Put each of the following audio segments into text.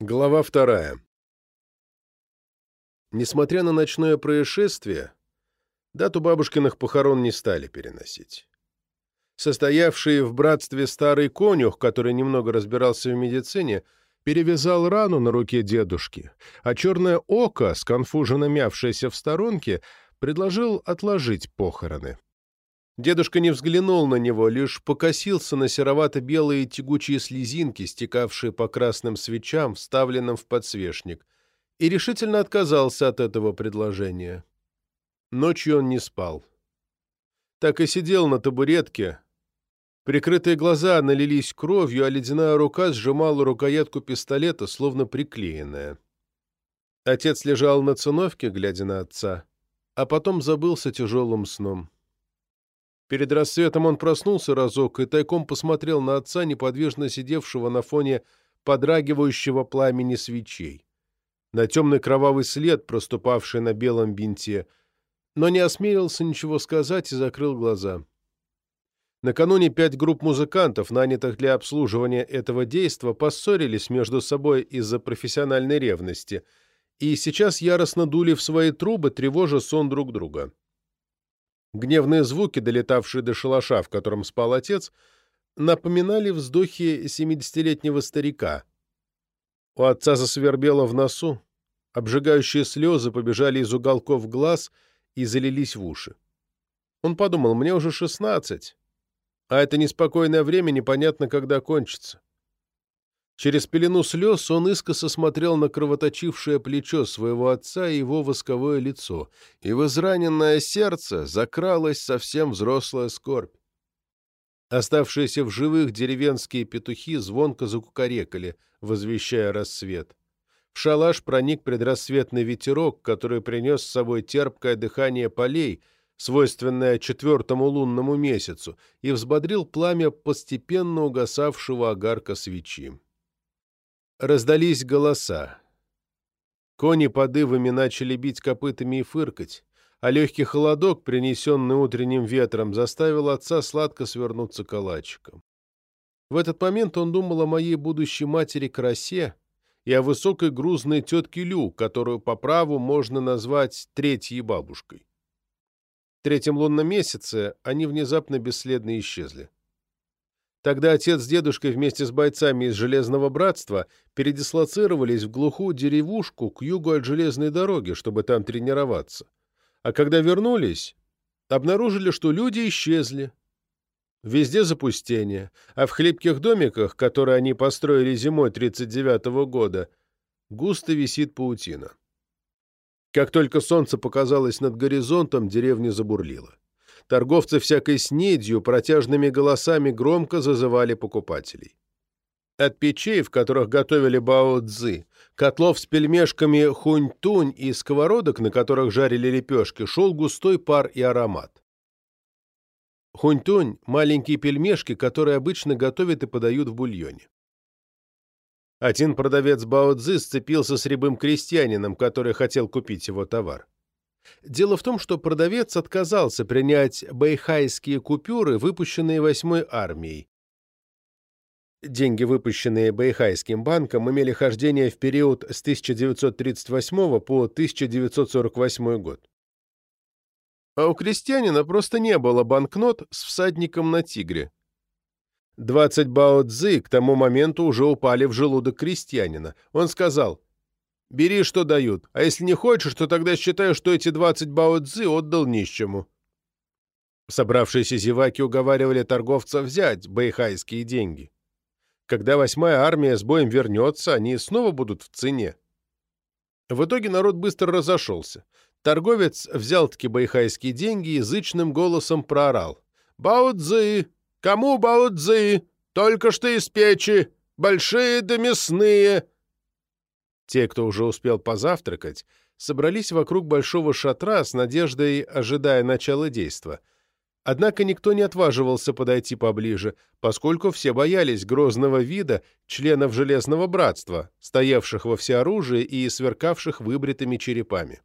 Глава вторая. Несмотря на ночное происшествие, дату бабушкиных похорон не стали переносить. Состоявший в братстве старый конюх, который немного разбирался в медицине, перевязал рану на руке дедушки, а черное око, сконфуженно мявшееся в сторонке, предложил отложить похороны. Дедушка не взглянул на него, лишь покосился на серовато-белые тягучие слезинки, стекавшие по красным свечам, вставленным в подсвечник, и решительно отказался от этого предложения. Ночью он не спал. Так и сидел на табуретке. Прикрытые глаза налились кровью, а ледяная рука сжимала рукоятку пистолета, словно приклеенная. Отец лежал на циновке, глядя на отца, а потом забылся тяжелым сном. Перед рассветом он проснулся разок и тайком посмотрел на отца, неподвижно сидевшего на фоне подрагивающего пламени свечей, на темный кровавый след, проступавший на белом бинте, но не осмелился ничего сказать и закрыл глаза. Накануне пять групп музыкантов, нанятых для обслуживания этого действа, поссорились между собой из-за профессиональной ревности, и сейчас яростно дули в свои трубы, тревожа сон друг друга. Гневные звуки, долетавшие до шалаша, в котором спал отец, напоминали вздохи семидесятилетнего старика. У отца засвербело в носу, обжигающие слезы побежали из уголков глаз и залились в уши. Он подумал, мне уже шестнадцать, а это неспокойное время непонятно, когда кончится. Через пелену слез он искоса смотрел на кровоточившее плечо своего отца и его восковое лицо, и в израненное сердце закралась совсем взрослая скорбь. Оставшиеся в живых деревенские петухи звонко закукарекали, возвещая рассвет. В шалаш проник предрассветный ветерок, который принес с собой терпкое дыхание полей, свойственное четвертому лунному месяцу, и взбодрил пламя постепенно угасавшего огарка свечи. Раздались голоса. Кони подывами начали бить копытами и фыркать, а легкий холодок, принесенный утренним ветром, заставил отца сладко свернуться калачиком. В этот момент он думал о моей будущей матери Красе и о высокой грузной тетке Лю, которую по праву можно назвать третьей бабушкой. В третьем лунном месяце они внезапно бесследно исчезли. Тогда отец с дедушкой вместе с бойцами из Железного Братства передислоцировались в глухую деревушку к югу от железной дороги, чтобы там тренироваться. А когда вернулись, обнаружили, что люди исчезли. Везде запустение, а в хлипких домиках, которые они построили зимой 39-го года, густо висит паутина. Как только солнце показалось над горизонтом, деревня забурлила. Торговцы всякой снедью протяжными голосами громко зазывали покупателей. От печей, в которых готовили бао-цзы, котлов с пельмешками хунь-тунь и сковородок, на которых жарили лепешки, шел густой пар и аромат. Хунь-тунь – маленькие пельмешки, которые обычно готовят и подают в бульоне. Один продавец бао-цзы сцепился с рябым крестьянином, который хотел купить его товар. Дело в том, что продавец отказался принять бэйхайские купюры, выпущенные восьмой армией. Деньги, выпущенные Бэйхайским банком, имели хождение в период с 1938 по 1948 год. А у крестьянина просто не было банкнот с всадником на тигре. 20 бао-цзы к тому моменту уже упали в желудок крестьянина. Он сказал, Бери, что дают, а если не хочешь, то тогда считай, что эти двадцать бао-цзы отдал нищему». Собравшиеся зеваки уговаривали торговца взять бэйхайские деньги. Когда восьмая армия с боем вернется, они снова будут в цене. В итоге народ быстро разошелся. Торговец взял-таки бэйхайские деньги и язычным голосом проорал. «Бао-цзы! Кому бао-цзы? Только что из печи! Большие да мясные!» Те, кто уже успел позавтракать, собрались вокруг большого шатра с надеждой, ожидая начала действа. Однако никто не отваживался подойти поближе, поскольку все боялись грозного вида членов Железного Братства, стоявших во всеоружии и сверкавших выбритыми черепами.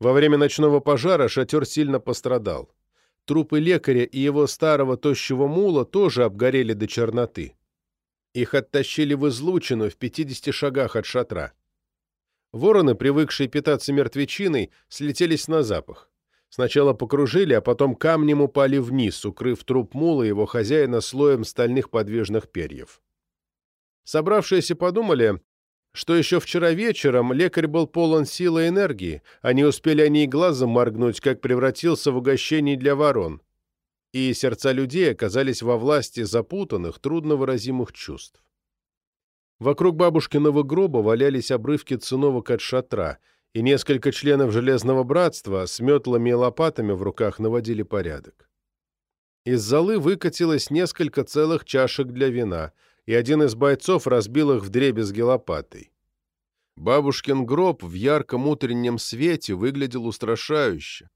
Во время ночного пожара шатер сильно пострадал. Трупы лекаря и его старого тощего мула тоже обгорели до черноты. Их оттащили в излучину в 50 шагах от шатра. Вороны, привыкшие питаться мертвечиной, слетелись на запах. Сначала покружили, а потом камнем упали вниз, укрыв труп мула его хозяина слоем стальных подвижных перьев. Собравшиеся подумали, что еще вчера вечером лекарь был полон силы и энергии, а не успели они и глазом моргнуть, как превратился в угощение для ворон. И сердца людей оказались во власти запутанных, трудновыразимых чувств. Вокруг бабушкиного гроба валялись обрывки циновок от шатра — и несколько членов Железного Братства с метлами и лопатами в руках наводили порядок. Из золы выкатилось несколько целых чашек для вина, и один из бойцов разбил их вдребезги лопатой. Бабушкин гроб в ярком утреннем свете выглядел устрашающе.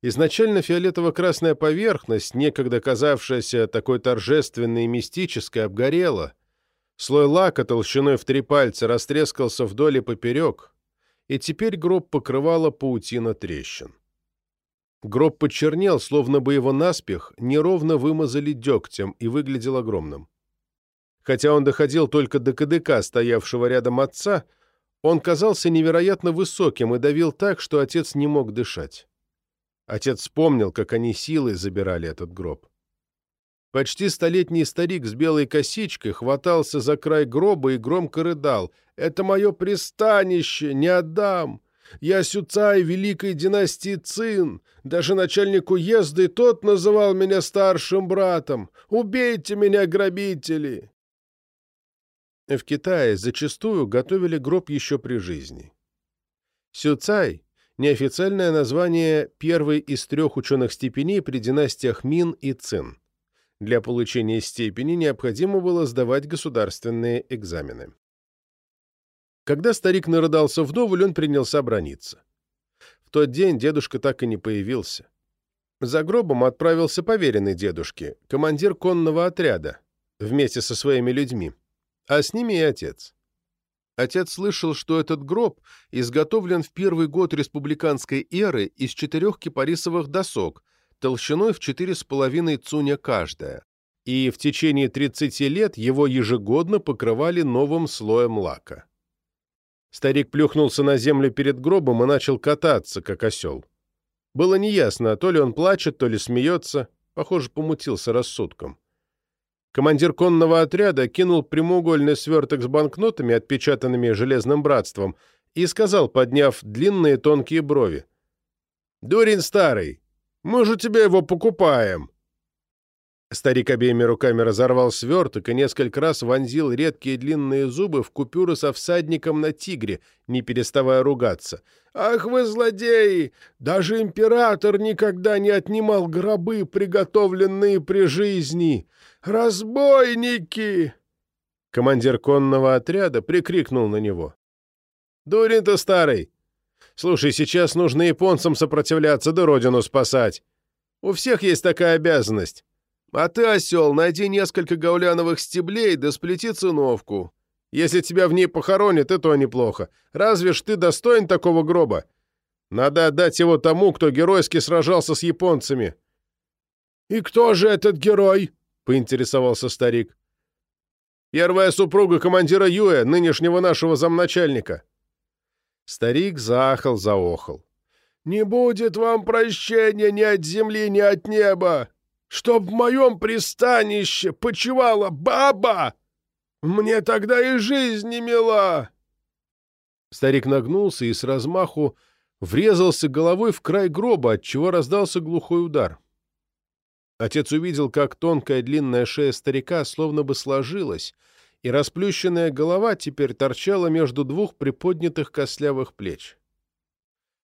Изначально фиолетово-красная поверхность, некогда казавшаяся такой торжественной и мистической, обгорела. Слой лака толщиной в три пальца растрескался вдоль и поперек, и теперь гроб покрывала паутина трещин. Гроб почернел, словно бы его наспех неровно вымазали дегтем и выглядел огромным. Хотя он доходил только до кадыка, стоявшего рядом отца, он казался невероятно высоким и давил так, что отец не мог дышать. Отец вспомнил, как они силой забирали этот гроб. Почти столетний старик с белой косичкой хватался за край гроба и громко рыдал. «Это мое пристанище! Не отдам! Я Сюцай великой династии Цин! Даже начальник уезда тот называл меня старшим братом! Убейте меня, грабители!» В Китае зачастую готовили гроб еще при жизни. Сюцай — неофициальное название первой из трех ученых степеней при династиях Мин и Цин. Для получения степени необходимо было сдавать государственные экзамены. Когда старик нарыдался вдоволь, он принялся брониться. В тот день дедушка так и не появился. За гробом отправился поверенный дедушке, командир конного отряда, вместе со своими людьми, а с ними и отец. Отец слышал, что этот гроб изготовлен в первый год республиканской эры из четырех кипарисовых досок, толщиной в 4,5 цуня каждая, и в течение 30 лет его ежегодно покрывали новым слоем лака. Старик плюхнулся на землю перед гробом и начал кататься, как осел. Было неясно, то ли он плачет, то ли смеется, похоже, помутился рассудком. Командир конного отряда кинул прямоугольный сверток с банкнотами, отпечатанными Железным Братством, и сказал, подняв длинные тонкие брови. «Дурень старый, мы же тебе его покупаем!» Старик обеими руками разорвал сверток и несколько раз вонзил редкие длинные зубы в купюры со всадником на тигре, не переставая ругаться. «Ах вы злодеи! Даже император никогда не отнимал гробы, приготовленные при жизни! Разбойники!» Командир конного отряда прикрикнул на него. «Дурень ты старый! Слушай, сейчас нужно японцам сопротивляться да родину спасать. У всех есть такая обязанность. А ты, осел, найди несколько гауляновых стеблей да сплети циновку. Если тебя в ней похоронят, и то неплохо. Разве ж ты достоин такого гроба? Надо отдать его тому, кто геройски сражался с японцами». «И кто же этот герой?» — поинтересовался старик. «Первая супруга командира Юэ, нынешнего нашего замначальника». Старик заахал-заохал. «Не будет вам прощения ни от земли, ни от неба! Чтоб в моем пристанище почивала баба! Мне тогда и жизнь не мила!» Старик нагнулся и с размаху врезался головой в край гроба, отчего раздался глухой удар. Отец увидел, как тонкая длинная шея старика словно бы сложилась, и расплющенная голова теперь торчала между двух приподнятых костлявых плеч.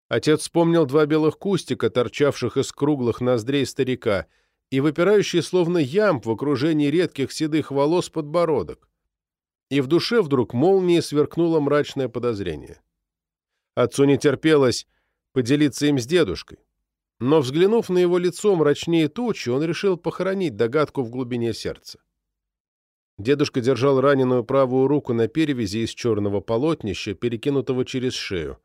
Отец вспомнил два белых кустика, торчавших из круглых ноздрей старика, и выпирающий словно ямб в окружении редких седых волос подбородок. И в душе вдруг молнией сверкнуло мрачное подозрение. Отцу не терпелось поделиться им с дедушкой. Но, взглянув на его лицо мрачнее тучи, он решил похоронить догадку в глубине сердца. Дедушка держал раненую правую руку на перевязи из черного полотнища, перекинутого через шею.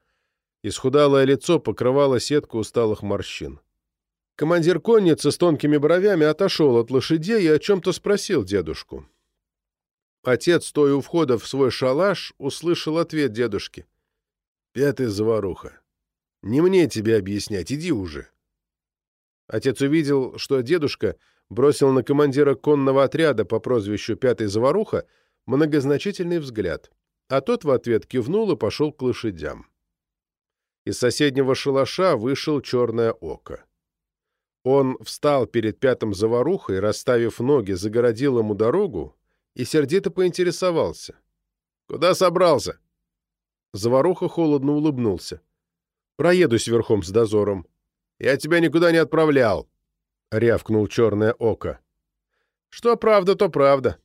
Исхудалое лицо покрывало сетку усталых морщин. Командир конницы с тонкими бровями отошел от лошадей и о чем-то спросил дедушку. Отец, стоя у входа в свой шалаш, услышал ответ дедушки. «Пятый заваруха. Не мне тебе объяснять, иди уже». Отец увидел, что дедушка бросил на командира конного отряда по прозвищу «Пятый заваруха» многозначительный взгляд, а тот в ответ кивнул и пошел к лошадям. Из соседнего шалаша вышел черное око. Он встал перед пятым заварухой, расставив ноги, загородил ему дорогу и сердито поинтересовался. «Куда собрался?» Заваруха холодно улыбнулся. «Проедусь верхом с дозором». «Я тебя никуда не отправлял», — рявкнул черное око. «Что правда, то правда».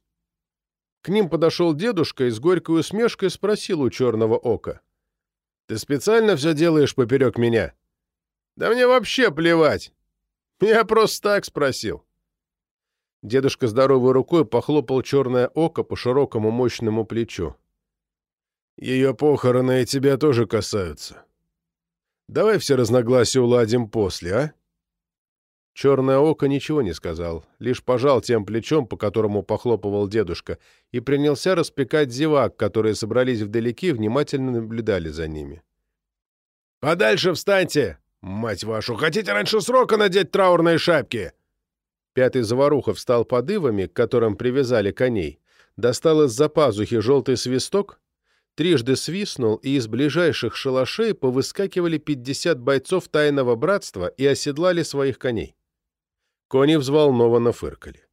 К ним подошел дедушка и с горькой усмешкой спросил у черного ока. «Ты специально все делаешь поперек меня?» «Да мне вообще плевать. Я просто так спросил». Дедушка здоровой рукой похлопал черное око по широкому мощному плечу. «Ее похороны и тебя тоже касаются. Давай все разногласия уладим после, а?» Черное око ничего не сказал, лишь пожал тем плечом, по которому похлопывал дедушка, и принялся распекать зевак, которые собрались вдалеке и внимательно наблюдали за ними. «Подальше встаньте! Мать вашу, хотите раньше срока надеть траурные шапки?» Пятый заваруха встал под ивами, к которым привязали коней, достал из-за пазухи желтый свисток, трижды свистнул, и из ближайших шалашей повыскакивали пятьдесят бойцов тайного братства и оседлали своих коней. Кони взволнованно фыркали.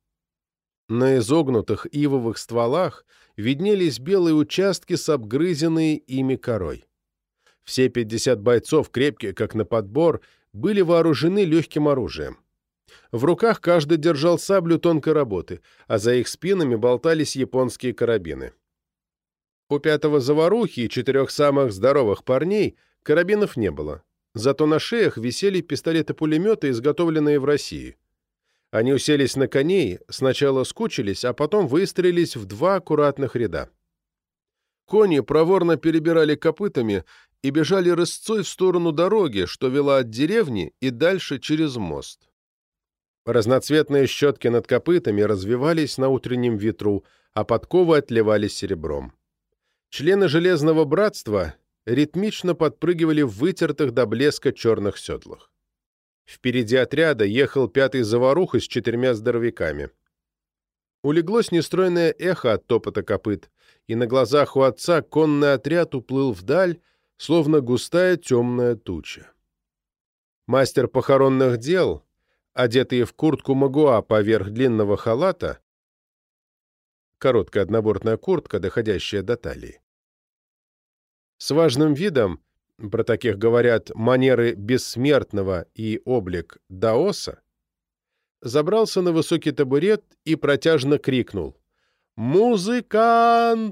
На изогнутых ивовых стволах виднелись белые участки с обгрызенной ими корой. Все пятьдесят бойцов, крепкие как на подбор, были вооружены легким оружием. В руках каждый держал саблю тонкой работы, а за их спинами болтались японские карабины. У пятого заварухи и четырех самых здоровых парней карабинов не было, зато на шеях висели пистолеты-пулеметы, изготовленные в России. Они уселись на коней, сначала скучились, а потом выстроились в два аккуратных ряда. Кони проворно перебирали копытами и бежали рысцой в сторону дороги, что вела от деревни и дальше через мост. Разноцветные щетки над копытами развивались на утреннем ветру, а подковы отливались серебром. Члены Железного Братства ритмично подпрыгивали в вытертых до блеска черных седлах. Впереди отряда ехал пятый заварух с четырьмя здоровяками. Улеглось нестройное эхо от топота копыт, и на глазах у отца конный отряд уплыл вдаль, словно густая темная туча. Мастер похоронных дел, одетые в куртку магуа поверх длинного халата, короткая однобортная куртка, доходящая до талии. С важным видом, про таких говорят манеры бессмертного и облик даоса, забрался на высокий табурет и протяжно крикнул «Музыканты!»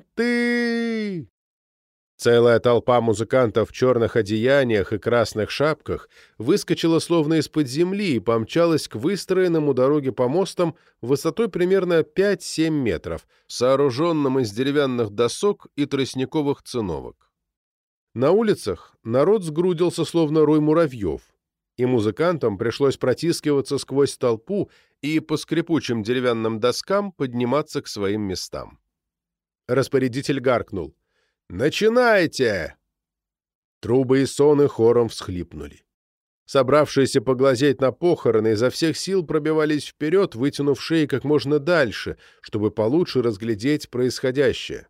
Целая толпа музыкантов в черных одеяниях и красных шапках выскочила словно из-под земли и помчалась к выстроенному дороге помостам высотой примерно 5-7 метров, сооруженным из деревянных досок и тростниковых циновок. На улицах народ сгрудился словно рой муравьев, и музыкантам пришлось протискиваться сквозь толпу и по скрипучим деревянным доскам подниматься к своим местам. Распорядитель гаркнул. «Начинайте!» Трубы и соны хором всхлипнули. Собравшиеся поглазеть на похороны изо всех сил пробивались вперед, вытянув шеи как можно дальше, чтобы получше разглядеть происходящее.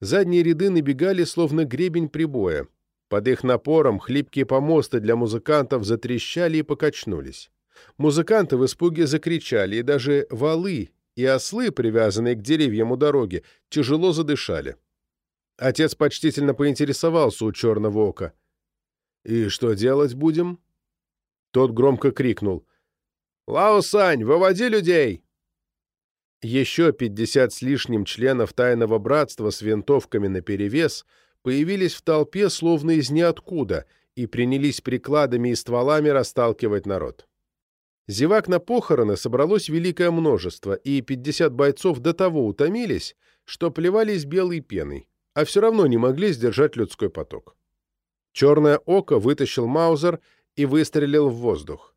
Задние ряды набегали, словно гребень прибоя. Под их напором хлипкие помосты для музыкантов затрещали и покачнулись. Музыканты в испуге закричали, и даже валы и ослы, привязанные к деревьям у дороги, тяжело задышали. Отец почтительно поинтересовался у черного ока. «И что делать будем?» Тот громко крикнул. «Лао Сань, выводи людей!» Еще пятьдесят с лишним членов тайного братства с винтовками наперевес появились в толпе словно из ниоткуда и принялись прикладами и стволами расталкивать народ. Зевак на похороны собралось великое множество, и пятьдесят бойцов до того утомились, что плевались белой пеной а все равно не могли сдержать людской поток. Черное око вытащил Маузер и выстрелил в воздух.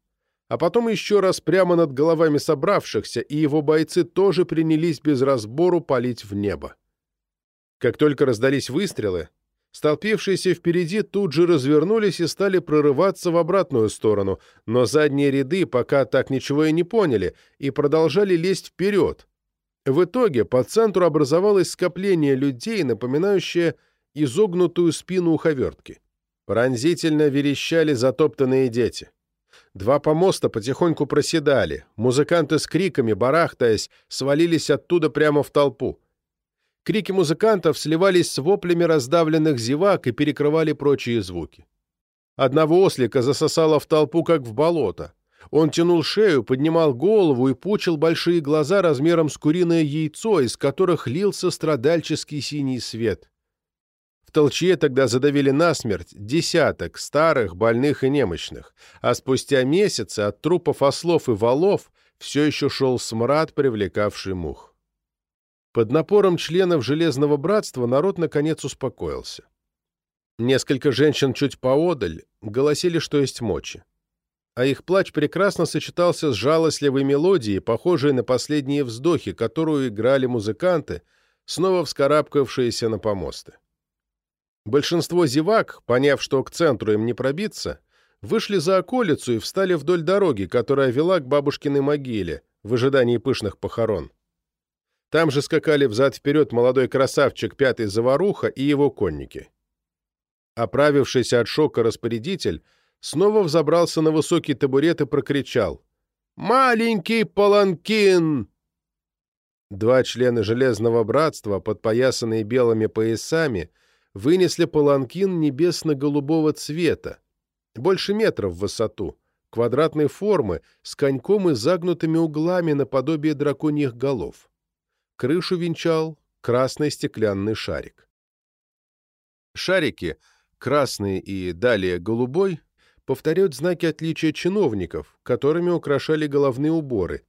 а потом еще раз прямо над головами собравшихся, и его бойцы тоже принялись без разбору палить в небо. Как только раздались выстрелы, столпившиеся впереди тут же развернулись и стали прорываться в обратную сторону, но задние ряды пока так ничего и не поняли и продолжали лезть вперед. В итоге по центру образовалось скопление людей, напоминающее изогнутую спину уховертки. Пронзительно верещали затоптанные дети. Два помоста потихоньку проседали, музыканты с криками, барахтаясь, свалились оттуда прямо в толпу. Крики музыкантов сливались с воплями раздавленных зевак и перекрывали прочие звуки. Одного ослика засосало в толпу, как в болото. Он тянул шею, поднимал голову и пучил большие глаза размером с куриное яйцо, из которых лился страдальческий синий свет. В толчье тогда задавили насмерть десяток старых, больных и немощных, а спустя месяцы от трупов ослов и валов все еще шел смрад, привлекавший мух. Под напором членов Железного Братства народ наконец успокоился. Несколько женщин чуть поодаль голосили, что есть мочи. А их плач прекрасно сочетался с жалостливой мелодией, похожей на последние вздохи, которую играли музыканты, снова вскарабкавшиеся на помосты. Большинство зевак, поняв, что к центру им не пробиться, вышли за околицу и встали вдоль дороги, которая вела к бабушкиной могиле, в ожидании пышных похорон. Там же скакали взад-вперед молодой красавчик пятый заваруха и его конники. Оправившийся от шока распорядитель снова взобрался на высокий табурет и прокричал «Маленький паланкин!» Два члена Железного Братства, подпоясанные белыми поясами, вынесли паланкин небесно-голубого цвета, больше метров в высоту, квадратной формы, с коньком и загнутыми углами наподобие драконьих голов. Крышу венчал красный стеклянный шарик. Шарики, красный и далее голубой, повторяют знаки отличия чиновников, которыми украшали головные уборы,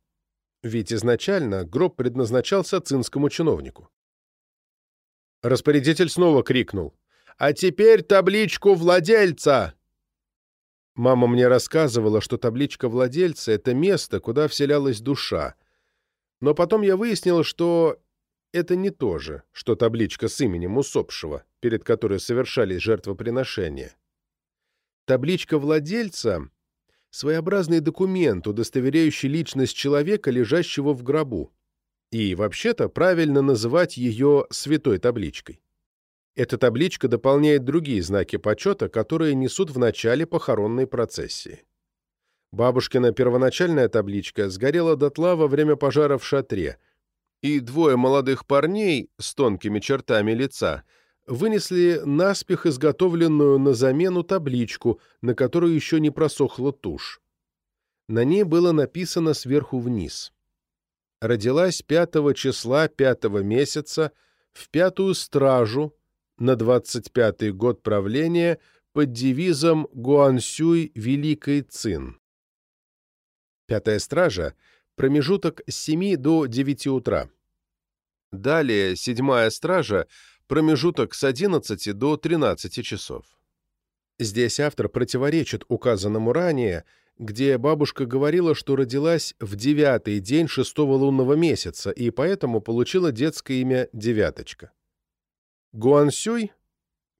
ведь изначально гроб предназначался цинскому чиновнику. Распорядитель снова крикнул. «А теперь табличку владельца!» Мама мне рассказывала, что табличка владельца — это место, куда вселялась душа. Но потом я выяснил, что это не то же, что табличка с именем усопшего, перед которой совершались жертвоприношения. Табличка владельца — своеобразный документ, удостоверяющий личность человека, лежащего в гробу. И, вообще-то, правильно называть ее «святой табличкой». Эта табличка дополняет другие знаки почета, которые несут в начале похоронной процессии. Бабушкина первоначальная табличка сгорела дотла во время пожара в шатре, и двое молодых парней с тонкими чертами лица вынесли наспех изготовленную на замену табличку, на которую еще не просохла тушь. На ней было написано сверху вниз – родилась 5 числа 5 месяца в пятую стражу на 25-й год правления под девизом «Гуансюй Великой Цин». Пятая стража – промежуток с 7 до 9 утра. Далее седьмая стража – промежуток с 11 до 13 часов. Здесь автор противоречит указанному ранее – где бабушка говорила, что родилась в девятый день шестого лунного месяца и поэтому получила детское имя Девяточка. Гуансюй,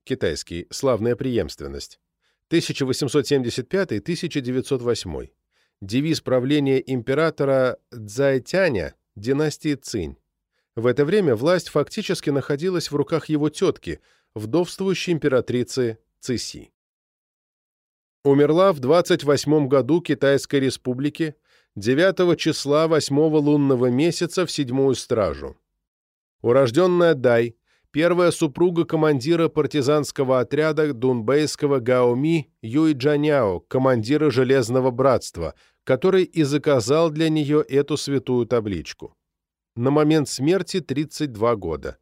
китайский, славная преемственность, 1875-1908, девиз правления императора Цзайтяня династии Цинь. В это время власть фактически находилась в руках его тетки, вдовствующей императрицы Циси. Умерла в 28 году Китайской Республики 9 числа 8 лунного месяца в седьмую стражу. Урожденная Дай, первая супруга командира партизанского отряда дунбейского Гаоми Юй Джаняо, командира Железного Братства, который и заказал для нее эту святую табличку. На момент смерти 32 года.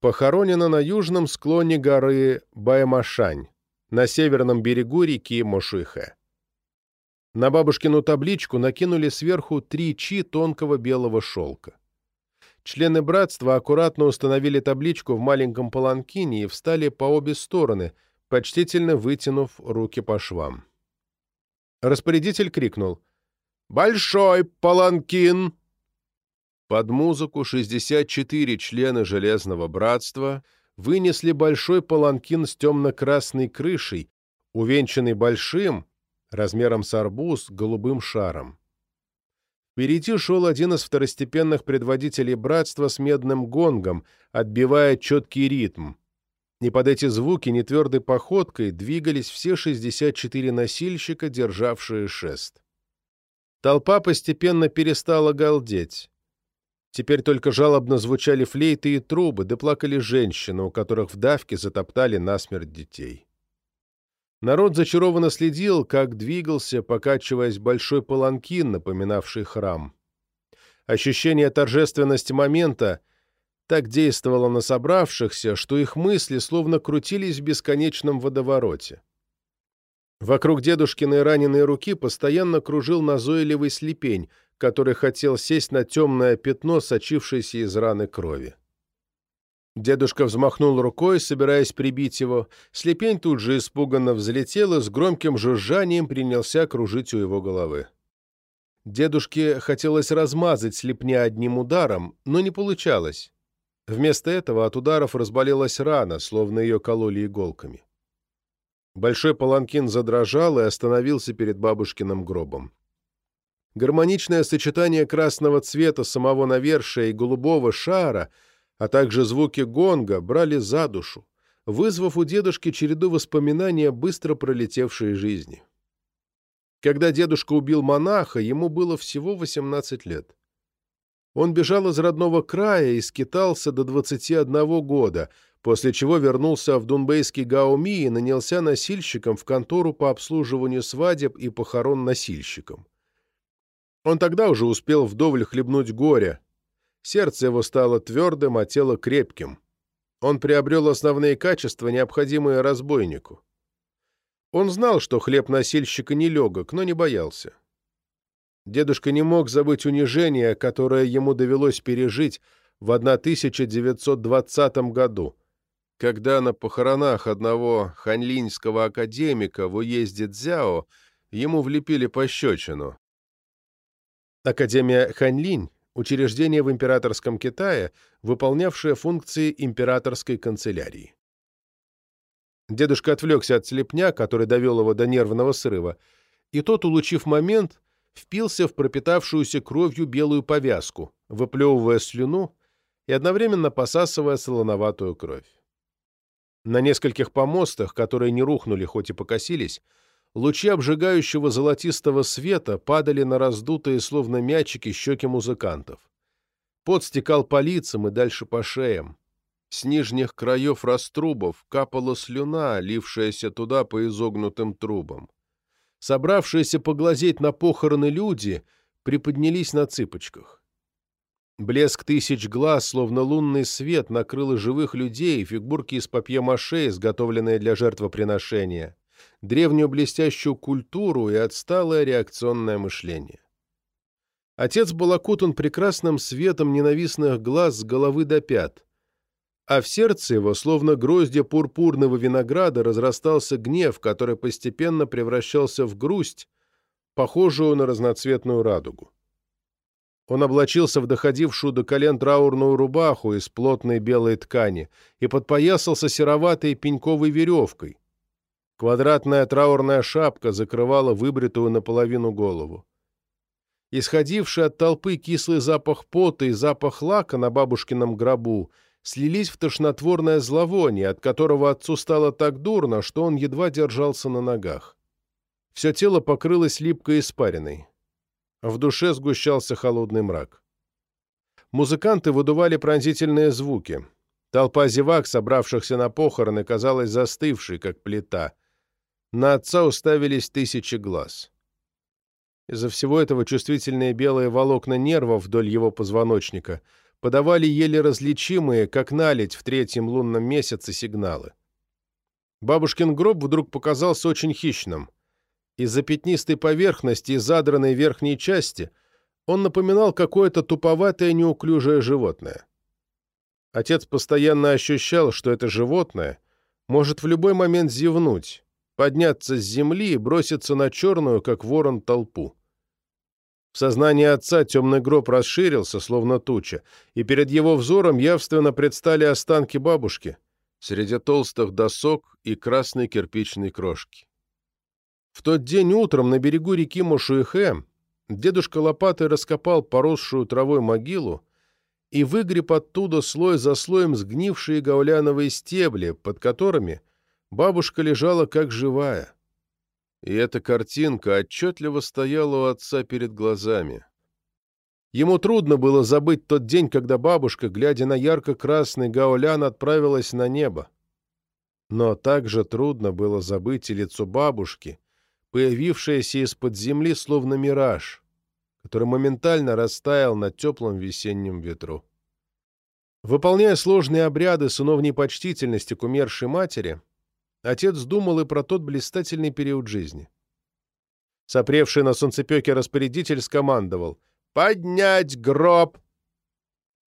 Похоронена на южном склоне горы Баймашань на северном берегу реки Мошиха. На бабушкину табличку накинули сверху три чи тонкого белого шелка. Члены братства аккуратно установили табличку в маленьком паланкине и встали по обе стороны, почтительно вытянув руки по швам. Распорядитель крикнул Большой паланкин!» Под музыку 64 члена Железного Братства вынесли большой паланкин с темно-красной крышей, увенчанный большим, размером с арбуз, голубым шаром. Впереди шел один из второстепенных предводителей братства с медным гонгом, отбивая четкий ритм. И под эти звуки нетвердой походкой двигались все 64 носильщика, державшие шест. Толпа постепенно перестала галдеть. Теперь только жалобно звучали флейты и трубы, да плакали женщины, у которых в давке затоптали насмерть детей. Народ зачарованно следил, как двигался, покачиваясь большой паланкин, напоминавший храм. Ощущение торжественности момента так действовало на собравшихся, что их мысли словно крутились в бесконечном водовороте. Вокруг дедушкиной раненой руки постоянно кружил назойливый слепень, который хотел сесть на темное пятно, сочившееся из раны крови. Дедушка взмахнул рукой, собираясь прибить его. Слепень тут же испуганно взлетел и с громким жужжанием принялся кружить у его головы. Дедушке хотелось размазать слепня одним ударом, но не получалось. Вместо этого от ударов разболелась рана, словно ее кололи иголками. Большой паланкин задрожал и остановился перед бабушкиным гробом. Гармоничное сочетание красного цвета самого навершия и голубого шара — а также звуки гонга брали за душу, вызвав у дедушки череду воспоминаний о быстро пролетевшей жизни. Когда дедушка убил монаха, ему было всего 18 лет. Он бежал из родного края и скитался до 21 года, после чего вернулся в дунбейский Гауми и нанялся носильщиком в контору по обслуживанию свадеб и похорон носильщиком. Он тогда уже успел вдоволь хлебнуть горя, Сердце его стало твердым, а тело крепким. Он приобрел основные качества, необходимые разбойнику. Он знал, что хлеб носильщика нелегок, но не боялся. Дедушка не мог забыть унижение, которое ему довелось пережить в 1920 году, когда на похоронах одного ханьлинского академика в уезде Цзяо ему влепили пощечину. Академия Ханьлинь учреждение в императорском Китае, выполнявшее функции императорской канцелярии. Дедушка отвлекся от слепня, который довел его до нервного срыва, и тот, улучив момент, впился в пропитавшуюся кровью белую повязку, выплевывая слюну и одновременно посасывая солоноватую кровь. На нескольких помостах, которые не рухнули, хоть и покосились, Лучи обжигающего золотистого света падали на раздутые, словно мячики, щеки музыкантов. Пот стекал по лицам и дальше по шеям. С нижних краев раструбов капала слюна, лившаяся туда по изогнутым трубам. Собравшиеся поглазеть на похороны люди приподнялись на цыпочках. Блеск тысяч глаз, словно лунный свет, накрыл живых людей, фигурки из папье-маше, изготовленные для жертвоприношения древнюю блестящую культуру и отсталое реакционное мышление. Отец был окутан прекрасным светом ненавистных глаз с головы до пят, а в сердце его, словно гроздья пурпурного винограда, разрастался гнев, который постепенно превращался в грусть, похожую на разноцветную радугу. Он облачился в доходившую до колен траурную рубаху из плотной белой ткани и подпоясался сероватой пеньковой веревкой, Квадратная траурная шапка закрывала выбритую наполовину голову. Исходивший от толпы кислый запах пота и запах лака на бабушкином гробу слились в тошнотворное зловоние, от которого отцу стало так дурно, что он едва держался на ногах. Все тело покрылось липкой испариной. В душе сгущался холодный мрак. Музыканты выдували пронзительные звуки. Толпа зевак, собравшихся на похороны, казалась застывшей, как плита — на отца уставились тысячи глаз. Из-за всего этого чувствительные белые волокна нервов вдоль его позвоночника подавали еле различимые, как наледь в третьем лунном месяце, сигналы. Бабушкин гроб вдруг показался очень хищным. Из-за пятнистой поверхности и задранной верхней части он напоминал какое-то туповатое неуклюжее животное. Отец постоянно ощущал, что это животное может в любой момент зевнуть, подняться с земли и броситься на черную, как ворон, толпу. В сознании отца темный гроб расширился, словно туча, и перед его взором явственно предстали останки бабушки среди толстых досок и красной кирпичной крошки. В тот день утром на берегу реки Мошуэхэ дедушка лопатой раскопал поросшую травой могилу и выгреб оттуда слой за слоем сгнившие гауляновые стебли, под которыми бабушка лежала как живая. И эта картинка отчетливо стояла у отца перед глазами. Ему трудно было забыть тот день, когда бабушка, глядя на ярко-красный гаулян, отправилась на небо. Но также трудно было забыть и лицо бабушки, появившееся из-под земли словно мираж, который моментально растаял на теплом весеннем ветру. Выполняя сложные обряды сыновней почтительности к умершей матери, отец думал и про тот блистательный период жизни. Сопревший на солнцепеке распорядитель скомандовал «Поднять гроб!»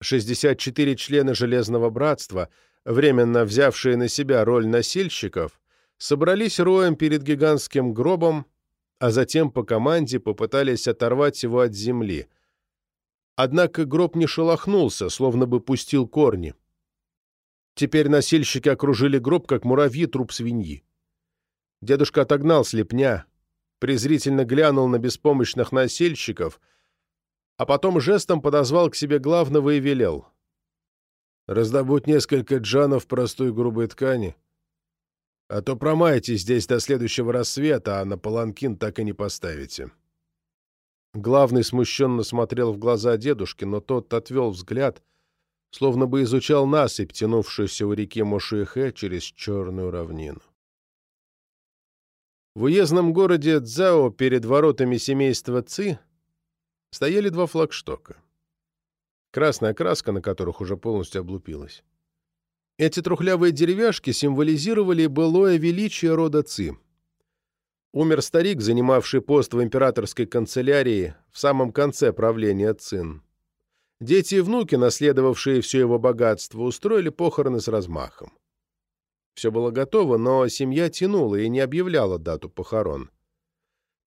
64 члена Железного Братства, временно взявшие на себя роль носильщиков, собрались роем перед гигантским гробом, а затем по команде попытались оторвать его от земли. Однако гроб не шелохнулся, словно бы пустил корни. Теперь носильщики окружили гроб, как муравьи труп свиньи. Дедушка отогнал слепня, презрительно глянул на беспомощных носильщиков, а потом жестом подозвал к себе главного и велел. «Раздобудь несколько джанов простой грубой ткани, а то промаете здесь до следующего рассвета, а на паланкин так и не поставите». Главный смущенно смотрел в глаза дедушки, но тот отвел взгляд — словно бы изучал насыпь, тянувшуюся у реки Мошуэхэ через черную равнину. В уездном городе Цзао перед воротами семейства Ци стояли два флагштока. Красная краска, на которых уже полностью облупилась. Эти трухлявые деревяшки символизировали былое величие рода Ци. Умер старик, занимавший пост в императорской канцелярии в самом конце правления Цин. Дети и внуки, наследовавшие все его богатство, устроили похороны с размахом. Все было готово, но семья тянула и не объявляла дату похорон.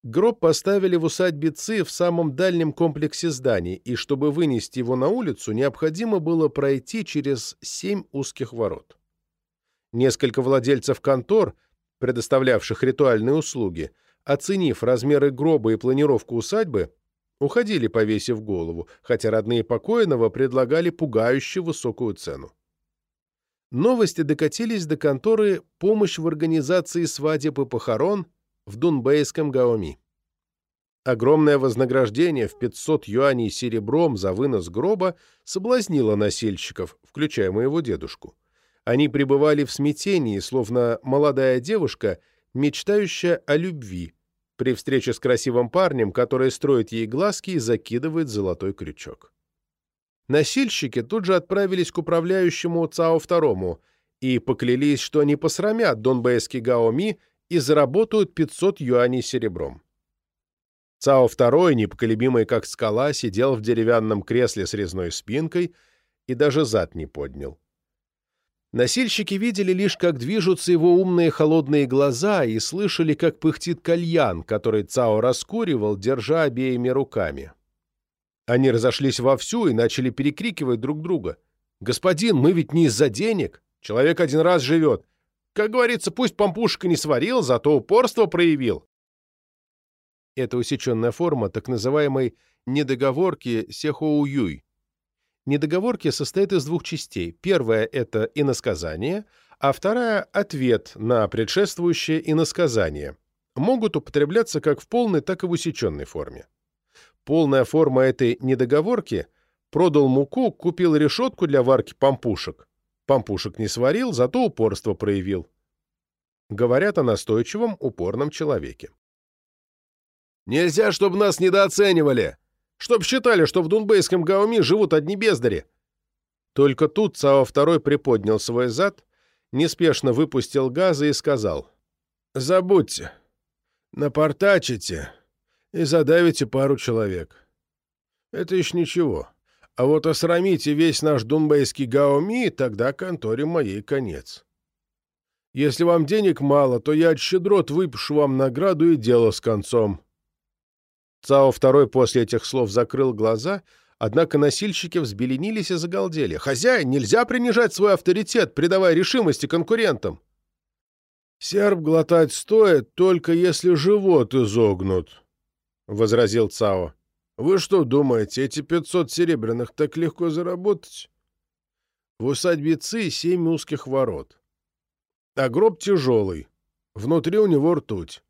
Гроб поставили в усадьбе Ци в самом дальнем комплексе зданий, и чтобы вынести его на улицу, необходимо было пройти через семь узких ворот. Несколько владельцев контор, предоставлявших ритуальные услуги, оценив размеры гроба и планировку усадьбы, уходили, повесив голову, хотя родные покойного предлагали пугающе высокую цену. Новости докатились до конторы «Помощь в организации свадеб и похорон» в Дунбейском Гаоми. Огромное вознаграждение в 500 юаней серебром за вынос гроба соблазнило носильщиков, включая моего дедушку. Они пребывали в смятении, словно молодая девушка, мечтающая о любви, при встрече с красивым парнем, который строит ей глазки и закидывает золотой крючок. Носильщики тут же отправились к управляющему Цао II и поклялись, что они посрамят донбэйский Гаоми и заработают 500 юаней серебром. Цао II, непоколебимый как скала, сидел в деревянном кресле с резной спинкой и даже зад не поднял. Носильщики видели лишь, как движутся его умные холодные глаза и слышали, как пыхтит кальян, который Цао раскуривал, держа обеими руками. Они разошлись вовсю и начали перекрикивать друг друга. «Господин, мы ведь не из-за денег. Человек один раз живет. Как говорится, пусть помпушка не сварил, зато упорство проявил». Это усеченная форма так называемой недоговорки Сехоуюй, Недоговорки состоят из двух частей. Первая — это иносказание, а вторая — ответ на предшествующее иносказание. Могут употребляться как в полной, так и в усеченной форме. Полная форма этой недоговорки — продал муку, купил решетку для варки пампушек. Пампушек не сварил, зато упорство проявил. Говорят о настойчивом, упорном человеке. «Нельзя, чтобы нас недооценивали!» Чтоб считали, что в Дунбейском Гауми живут одни бездари. Только тут Цао второй приподнял свой зад, неспешно выпустил газы и сказал. «Забудьте. Напортачите и задавите пару человек. Это еще ничего. А вот осрамите весь наш дунбейский Гаоми, тогда конторе моей конец. Если вам денег мало, то я от щедрот выпишу вам награду и дело с концом. Цао II после этих слов закрыл глаза, однако носильщики взбеленились и загалдели. «Хозяин, нельзя принижать свой авторитет, придавая решимости конкурентам!» «Серб глотать стоит, только если живот изогнут», — возразил Цао. «Вы что думаете, эти пятьсот серебряных так легко заработать?» В усадьбе Ци семь узких ворот. А гроб тяжелый. Внутри у него ртуть.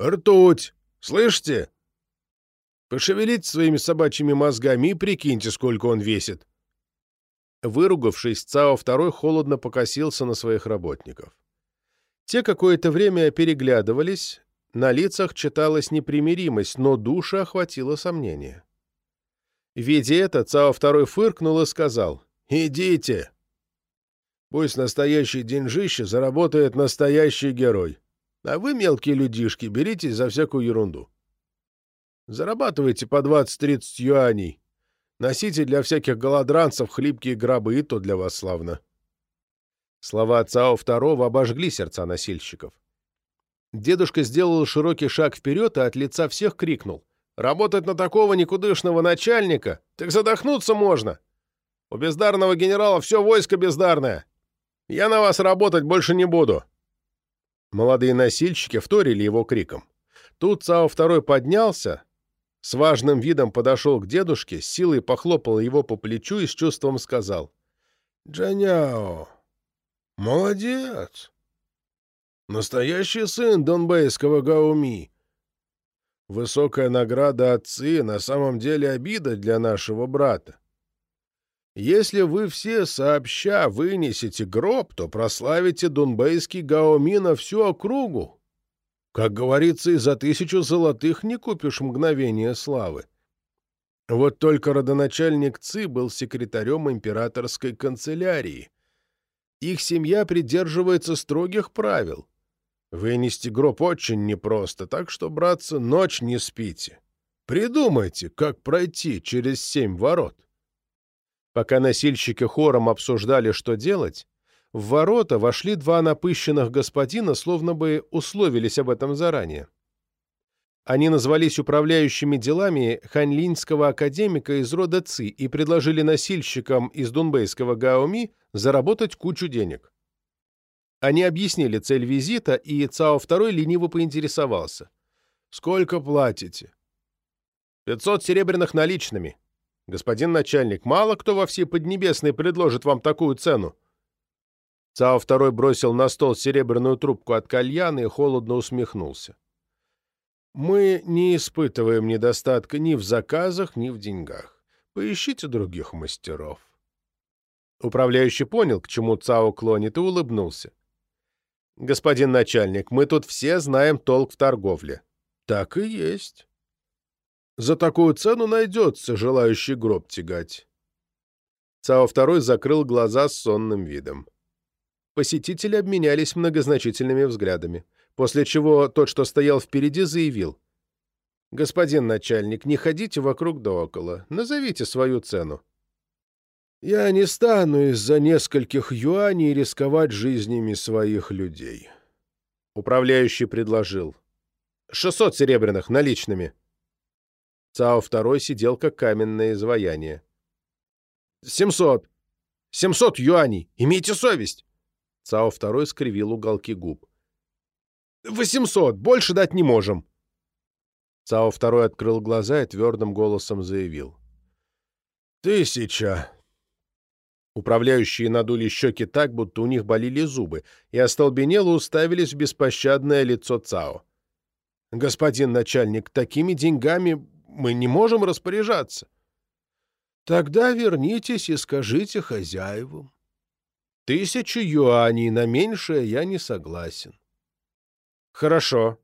«Ртуть! Слышите? Пошевелите своими собачьими мозгами и прикиньте, сколько он весит». Выругавшись, Цао второй холодно покосился на своих работников. Те какое-то время переглядывались, на лицах читалась непримиримость, но души охватило сомнение. Видя это, Цао второй фыркнул и сказал, «Идите! Пусть настоящий деньжище заработает настоящий герой, а вы, мелкие людишки, беритесь за всякую ерунду. Зарабатывайте по 20-30 юаней, носите для всяких голодранцев хлипкие гробы, и то для вас славно». Слова Цао второго обожгли сердца носильщиков. Дедушка сделал широкий шаг вперед и от лица всех крикнул. «Работать на такого никудышного начальника? Так задохнуться можно! У бездарного генерала все войско бездарное! Я на вас работать больше не буду!» Молодые носильщики вторили его криком. Тут Цао второй поднялся, с важным видом подошел к дедушке, с силой похлопал его по плечу и с чувством сказал. «Джаняо, молодец! Настоящий сын донбейского Гауми. Высокая награда отцы на самом деле обида для нашего брата. Если вы все сообща вынесете гроб, то прославите донбейский Гауми на всю округу. Как говорится, и за тысячу золотых не купишь мгновение славы. Вот только родоначальник Ци был секретарем императорской канцелярии. Их семья придерживается строгих правил. Вынести гроб очень непросто, так что, братцы, ночь не спите. Придумайте, как пройти через семь ворот. Пока носильщики хором обсуждали, что делать, в ворота вошли два напыщенных господина, словно бы условились об этом заранее. Они назвались управляющими делами ханьлинского академика из рода Ци и предложили носильщикам из дунбейского Гаоми заработать кучу денег. Они объяснили цель визита, и Цао II лениво поинтересовался. «Сколько платите?» «Пятьсот серебряных наличными. Господин начальник, мало кто во всей Поднебесной предложит вам такую цену». Цао II бросил на стол серебряную трубку от кальяна и холодно усмехнулся. «Мы не испытываем недостатка ни в заказах, ни в деньгах. Поищите других мастеров». Управляющий понял, к чему Цао клонит, и улыбнулся. «Господин начальник, мы тут все знаем толк в торговле». «Так и есть. За такую цену найдется желающий гроб тягать». Цао второй закрыл глаза с сонным видом. Посетители обменялись многозначительными взглядами, после чего тот, что стоял впереди, заявил. «Господин начальник, не ходите вокруг да около, назовите свою цену». Я не стану из-за нескольких юаней рисковать жизнями своих людей. Управляющий предложил. «Шестьсот серебряных, наличными». Цао второй сидел как каменное изваяние. «Семьсот! Семьсот юаней! Имейте совесть!» Цао второй скривил уголки губ. «Восемьсот! Больше дать не можем!» Цао второй открыл глаза и твердым голосом заявил. «Тысяча!» Управляющие надули щеки так, будто у них болели зубы, и остолбенело уставились в беспощадное лицо Цао. «Господин начальник, такими деньгами мы не можем распоряжаться». «Тогда вернитесь и скажите хозяевам. Тысячу юаней на меньшее я не согласен». «Хорошо.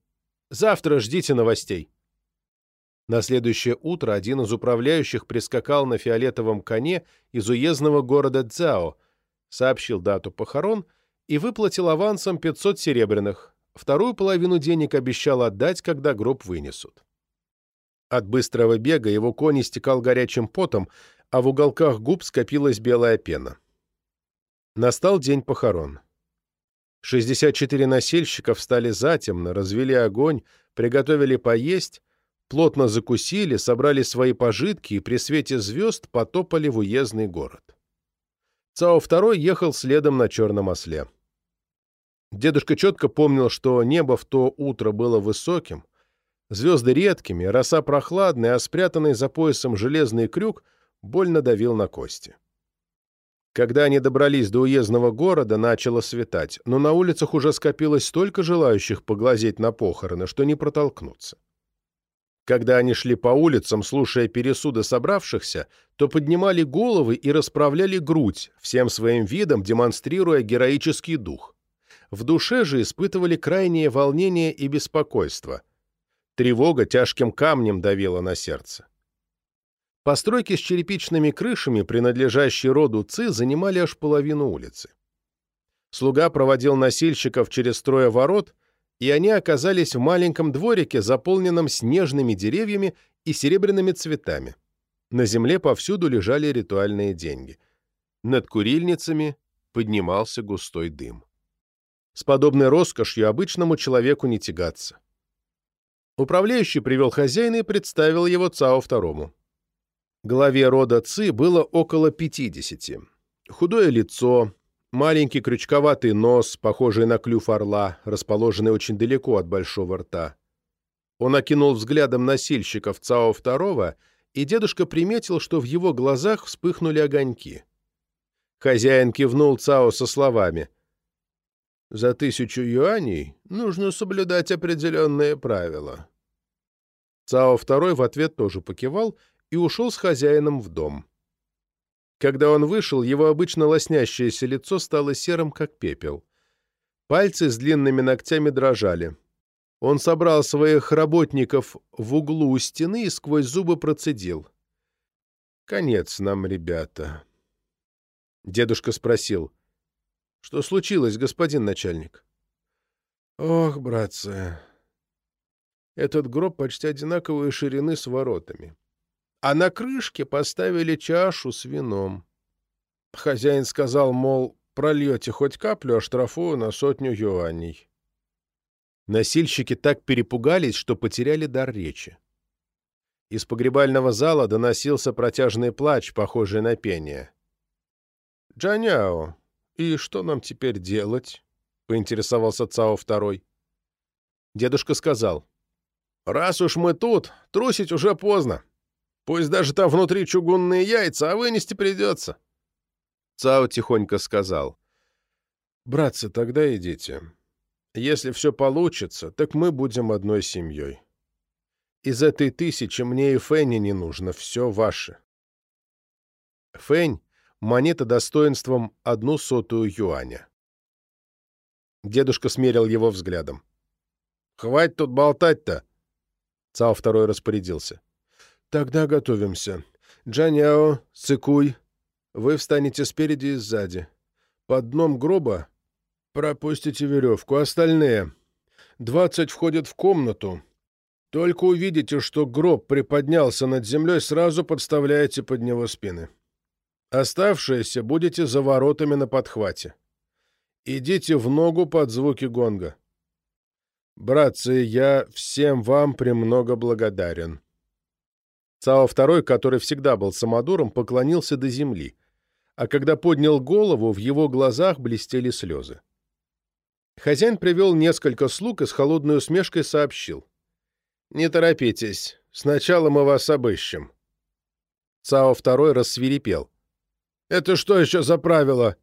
Завтра ждите новостей». На следующее утро один из управляющих прискакал на фиолетовом коне из уездного города Цзао, сообщил дату похорон и выплатил авансом 500 серебряных, вторую половину денег обещал отдать, когда гроб вынесут. От быстрого бега его конь истекал горячим потом, а в уголках губ скопилась белая пена. Настал день похорон. 64 насельщика встали затемно, развели огонь, приготовили поесть, плотно закусили, собрали свои пожитки и при свете звезд потопали в уездный город. Цао II ехал следом на черном осле. Дедушка четко помнил, что небо в то утро было высоким, звезды редкими, роса прохладная, а спрятанный за поясом железный крюк больно давил на кости. Когда они добрались до уездного города, начало светать, но на улицах уже скопилось столько желающих поглазеть на похороны, что не протолкнуться. Когда они шли по улицам, слушая пересуды собравшихся, то поднимали головы и расправляли грудь, всем своим видом демонстрируя героический дух. В душе же испытывали крайнее волнение и беспокойство. Тревога тяжким камнем давила на сердце. Постройки с черепичными крышами, принадлежащие роду Ци, занимали аж половину улицы. Слуга проводил носильщиков через трое ворот, и они оказались в маленьком дворике, заполненном снежными деревьями и серебряными цветами. На земле повсюду лежали ритуальные деньги. Над курильницами поднимался густой дым. С подобной роскошью обычному человеку не тягаться. Управляющий привел хозяина и представил его Цао второму. Главе рода Ци было около 50. Худое лицо, маленький крючковатый нос, похожий на клюв орла, расположенный очень далеко от большого рта. Он окинул взглядом носильщиков Цао II, и дедушка приметил, что в его глазах вспыхнули огоньки. Хозяин кивнул Цао со словами. «За тысячу юаней нужно соблюдать определенные правила». Цао II в ответ тоже покивал и ушел с хозяином в дом. Когда он вышел, его обычно лоснящееся лицо стало серым, как пепел. Пальцы с длинными ногтями дрожали. Он собрал своих работников в углу у стены и сквозь зубы процедил. «Конец нам, ребята». Дедушка спросил. «Что случилось, господин начальник?» «Ох, братцы, этот гроб почти одинаковой ширины с воротами а на крышке поставили чашу с вином. Хозяин сказал, мол, прольете хоть каплю, а штрафую на сотню юаней. Носильщики так перепугались, что потеряли дар речи. Из погребального зала доносился протяжный плач, похожий на пение. «Джаняо, и что нам теперь делать?» — поинтересовался Цао второй. Дедушка сказал, «Раз уж мы тут, трусить уже поздно. Пусть даже там внутри чугунные яйца, а вынести придется. Цао тихонько сказал. «Братцы, тогда идите. Если все получится, так мы будем одной семьей. Из этой тысячи мне и Фэнни не нужно, все ваше». Фэнь — монета достоинством одну сотую юаня. Дедушка смерил его взглядом. «Хватит тут болтать-то!» Цао второй распорядился. «Тогда готовимся. Джаняо, Цикуй, вы встанете спереди и сзади. Под дном гроба пропустите веревку. Остальные. Двадцать входят в комнату. Только увидите, что гроб приподнялся над землей, сразу подставляете под него спины. Оставшиеся будете за воротами на подхвате. Идите в ногу под звуки гонга. Братцы, я всем вам премного благодарен. Цао II, который всегда был самодуром, поклонился до земли, а когда поднял голову, в его глазах блестели слезы. Хозяин привел несколько слуг и с холодной усмешкой сообщил. «Не торопитесь, сначала мы вас обыщем». Цао II рассвирепел. «Это что еще за правило?»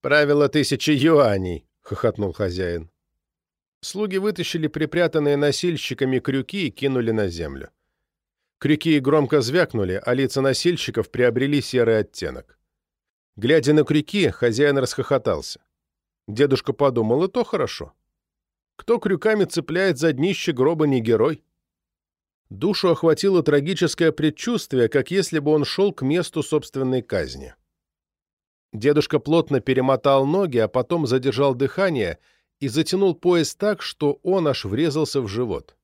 «Правило тысячи юаней», — хохотнул хозяин. Слуги вытащили припрятанные носильщиками крюки и кинули на землю. Крики громко звякнули, а лица носильщиков приобрели серый оттенок. Глядя на крюки, хозяин расхохотался. Дедушка подумал, и то хорошо. Кто крюками цепляет за днище гроба не герой? Душу охватило трагическое предчувствие, как если бы он шел к месту собственной казни. Дедушка плотно перемотал ноги, а потом задержал дыхание и затянул пояс так, что он аж врезался в живот.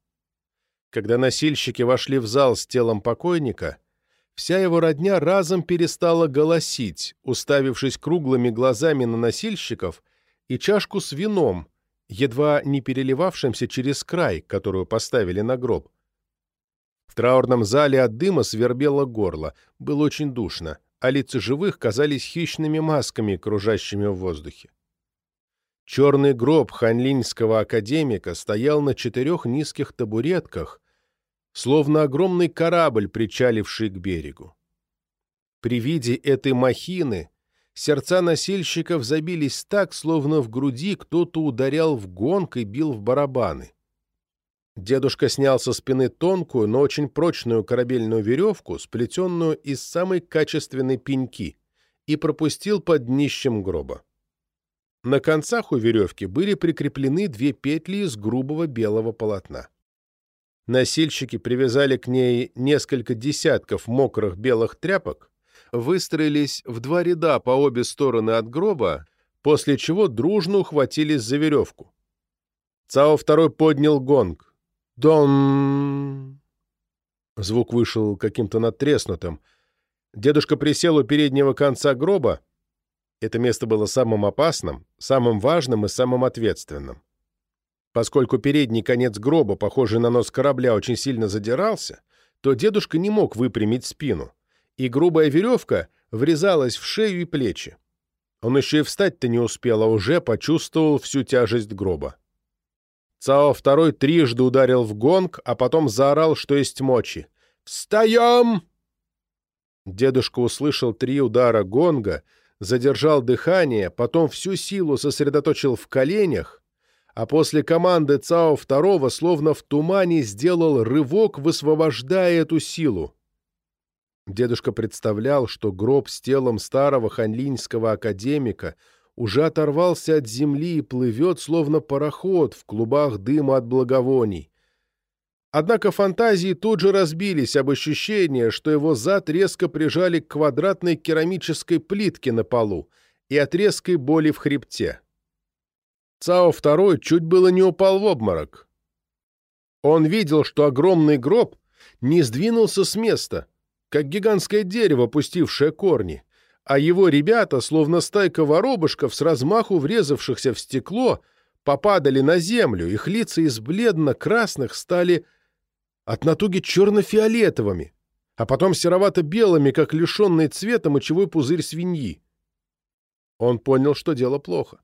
Когда носильщики вошли в зал с телом покойника, вся его родня разом перестала голосить, уставившись круглыми глазами на носильщиков и чашку с вином, едва не переливавшимся через край, которую поставили на гроб. В траурном зале от дыма свербело горло, было очень душно, а лица живых казались хищными масками, кружащими в воздухе. Черный гроб ханлинского академика стоял на четырех низких табуретках, словно огромный корабль, причаливший к берегу. При виде этой махины сердца носильщиков забились так, словно в груди кто-то ударял в гонг и бил в барабаны. Дедушка снял со спины тонкую, но очень прочную корабельную веревку, сплетенную из самой качественной пеньки, и пропустил под днищем гроба. На концах у веревки были прикреплены две петли из грубого белого полотна. Носильщики привязали к ней несколько десятков мокрых белых тряпок, выстроились в два ряда по обе стороны от гроба, после чего дружно ухватились за веревку. Цао второй поднял гонг. Дон. Звук вышел каким-то надтреснутым. Дедушка присел у переднего конца гроба. Это место было самым опасным, самым важным и самым ответственным. Поскольку передний конец гроба, похожий на нос корабля, очень сильно задирался, то дедушка не мог выпрямить спину, и грубая веревка врезалась в шею и плечи. Он еще и встать-то не успел, а уже почувствовал всю тяжесть гроба. Цао второй трижды ударил в гонг, а потом заорал, что есть мочи. «Встаем!» Дедушка услышал три удара гонга, задержал дыхание, потом всю силу сосредоточил в коленях, а после команды Цао второго словно в тумане сделал рывок, высвобождая эту силу. Дедушка представлял, что гроб с телом старого ханлинского академика — уже оторвался от земли и плывет, словно пароход в клубах дыма от благовоний. Однако фантазии тут же разбились об ощущение, что его зад резко прижали к квадратной керамической плитке на полу и от резкой боли в хребте. Цао второй чуть было не упал в обморок. Он видел, что огромный гроб не сдвинулся с места, как гигантское дерево, пустившее корни а его ребята, словно стайка воробушков с размаху врезавшихся в стекло, попадали на землю, их лица из бледно-красных стали от натуги черно-фиолетовыми, а потом серовато-белыми, как лишенный цвета мочевой пузырь свиньи. Он понял, что дело плохо.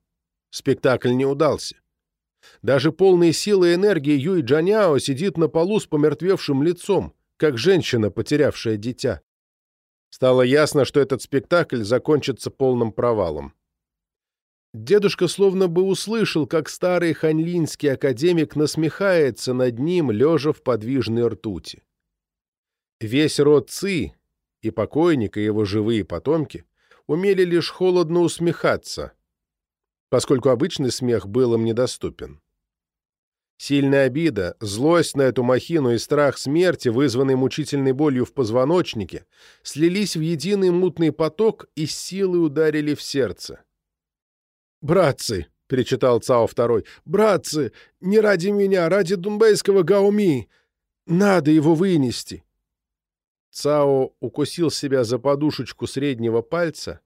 Спектакль не удался. Даже полные силы и энергии Юй Джаняо сидит на полу с помертвевшим лицом, как женщина, потерявшая дитя. Стало ясно, что этот спектакль закончится полным провалом. Дедушка словно бы услышал, как старый ханьлинский академик насмехается над ним, лежа в подвижной ртути. Весь род Ци, и покойник, и его живые потомки, умели лишь холодно усмехаться, поскольку обычный смех был им недоступен. Сильная обида, злость на эту махину и страх смерти, вызванный мучительной болью в позвоночнике, слились в единый мутный поток и с силой ударили в сердце. «Братцы!» — перечитал Цао второй. «Братцы! Не ради меня, ради дунбейского Гауми! Надо его вынести!» Цао укусил себя за подушечку среднего пальца.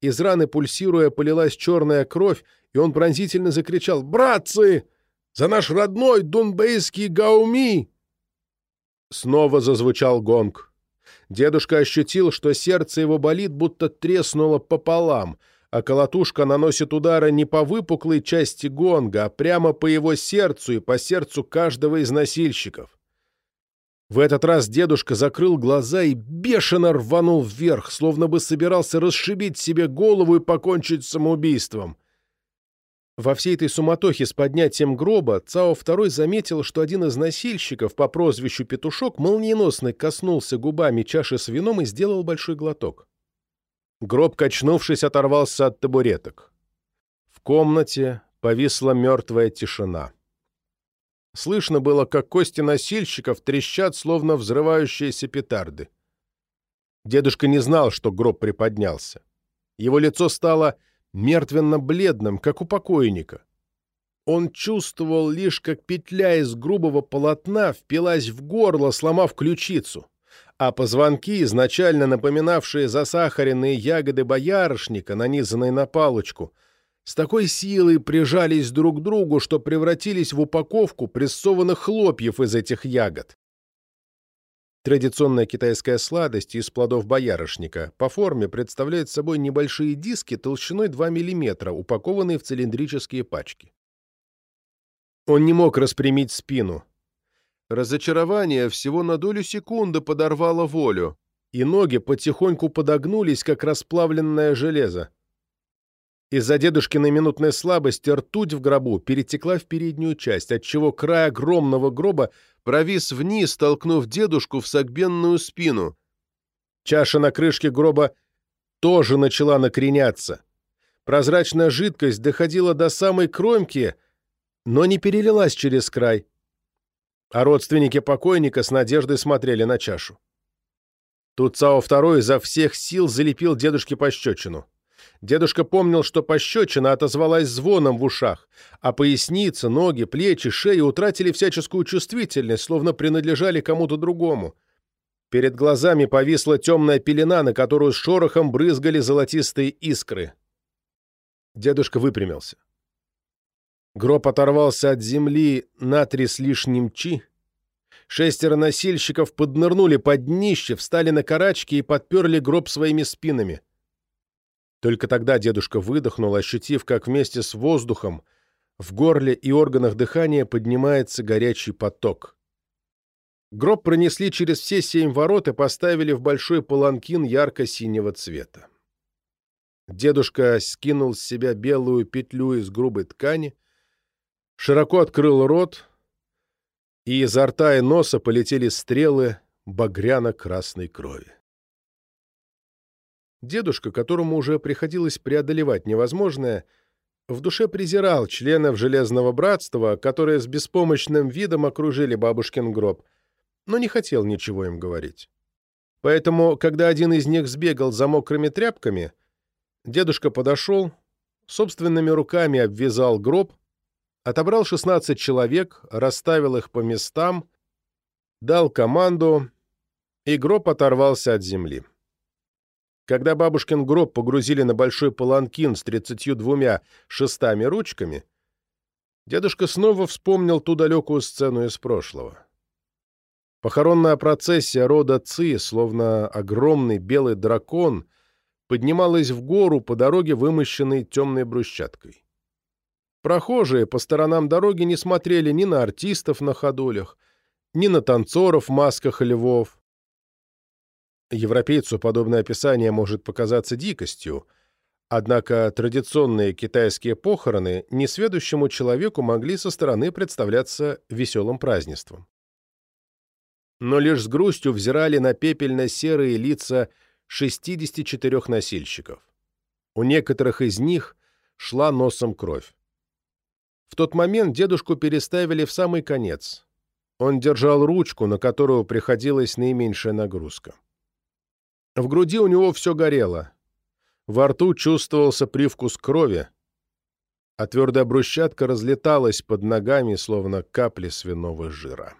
Из раны пульсируя полилась черная кровь, и он пронзительно закричал «Братцы!» За наш родной дунбейский Гауми!» Снова зазвучал гонг. Дедушка ощутил, что сердце его болит, будто треснуло пополам, а колотушка наносит удары не по выпуклой части гонга, а прямо по его сердцу и по сердцу каждого из носильщиков. В этот раз дедушка закрыл глаза и бешено рванул вверх, словно бы собирался расшибить себе голову и покончить самоубийством. Во всей этой суматохе с поднятием гроба Цао II заметил, что один из носильщиков по прозвищу Петушок молниеносно коснулся губами чаши с вином и сделал большой глоток. Гроб, качнувшись, оторвался от табуреток. В комнате повисла мертвая тишина. Слышно было, как кости носильщиков трещат, словно взрывающиеся петарды. Дедушка не знал, что гроб приподнялся. Его лицо стало мертвенно-бледным, как у покойника. Он чувствовал лишь, как петля из грубого полотна впилась в горло, сломав ключицу, а позвонки, изначально напоминавшие засахаренные ягоды боярышника, нанизанные на палочку, с такой силой прижались друг к другу, что превратились в упаковку прессованных хлопьев из этих ягод. Традиционная китайская сладость из плодов боярышника по форме представляет собой небольшие диски толщиной 2 мм, упакованные в цилиндрические пачки. Он не мог распрямить спину. Разочарование всего на долю секунды подорвало волю, и ноги потихоньку подогнулись, как расплавленное железо. Из-за дедушкиной минутной слабости ртуть в гробу перетекла в переднюю часть, отчего край огромного гроба провис вниз, толкнув дедушку в согбенную спину. Чаша на крышке гроба тоже начала накреняться. Прозрачная жидкость доходила до самой кромки, но не перелилась через край. А родственники покойника с надеждой смотрели на чашу. Тут Цао II изо всех сил залепил дедушке пощечину. Дедушка помнил, что пощечина отозвалась звоном в ушах, а поясница, ноги, плечи, шея утратили всяческую чувствительность, словно принадлежали кому-то другому. Перед глазами повисла темная пелена, на которую с шорохом брызгали золотистые искры. Дедушка выпрямился. Гроб оторвался от земли на три с лишним чи. Шестеро носильщиков поднырнули под днище, встали на карачки и подперли гроб своими спинами. Только тогда дедушка выдохнул, ощутив, как вместе с воздухом в горле и органах дыхания поднимается горячий поток. Гроб пронесли через все семь ворот и поставили в большой паланкин ярко-синего цвета. Дедушка скинул с себя белую петлю из грубой ткани, широко открыл рот, и изо рта и носа полетели стрелы багряно-красной крови. Дедушка, которому уже приходилось преодолевать невозможное, в душе презирал членов Железного Братства, которые с беспомощным видом окружили бабушкин гроб, но не хотел ничего им говорить. Поэтому, когда один из них сбегал за мокрыми тряпками, дедушка подошел, собственными руками обвязал гроб, отобрал 16 человек, расставил их по местам, дал команду, и гроб оторвался от земли. Когда бабушкин гроб погрузили на большой паланкин с тридцатью двумя шестами-ручками, дедушка снова вспомнил ту далекую сцену из прошлого. Похоронная процессия рода Ци, словно огромный белый дракон, поднималась в гору по дороге, вымощенной темной брусчаткой. Прохожие по сторонам дороги не смотрели ни на артистов на ходулях, ни на танцоров в масках львов. Европейцу подобное описание может показаться дикостью, однако традиционные китайские похороны несведущему человеку могли со стороны представляться веселым празднеством. Но лишь с грустью взирали на пепельно-серые лица 64 носильщиков. У некоторых из них шла носом кровь. В тот момент дедушку переставили в самый конец. Он держал ручку, на которую приходилась наименьшая нагрузка. В груди у него все горело. Во рту чувствовался привкус крови, а твердая брусчатка разлеталась под ногами, словно капли свиного жира.